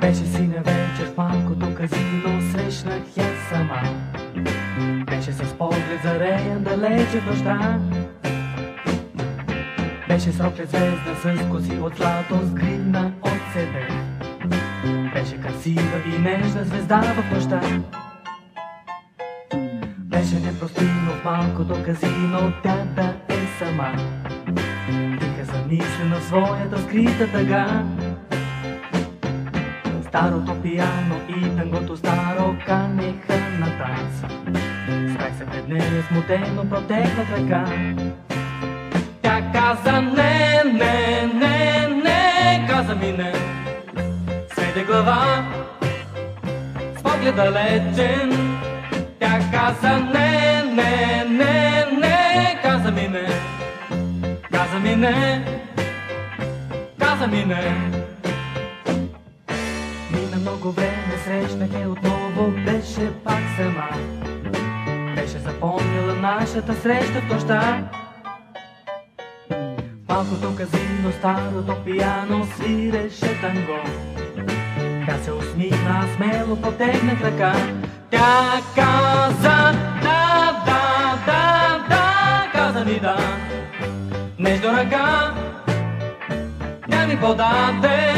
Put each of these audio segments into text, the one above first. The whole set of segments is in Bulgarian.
Беше синя вечер в малкото казино, срещнах я сама. Беше с поглед зареян далече в нощта. Беше с роклет звезда с коси от злато, с гривна от себе. Беше красива и нежна звезда в нощта. Беше непростимо в малкото казино, тя да е сама. Тиха замислена в своята скрита тъга. Старото пияно и тънгото старо канеха на танц. Спрях се пред нея смутено, протегнах ръка. Тя каза не, не, не, не, каза ми не. Сведе глава, с поглед далечен. Тя каза не, не, не, не, каза ми не. Каза ми не, каза ми не. Много време, срещнах отново, беше пак сама. Беше запомнила нашата среща в нощта. Малкото казино, старото пияно свиреше танго. Тя се усмихна, смело потегнах ръка. Тя каза да, да, да, да, каза ми да. Нежно ръка, тя ми подаде.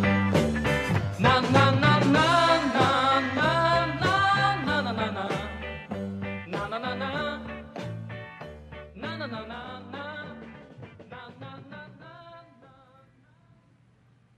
no, no.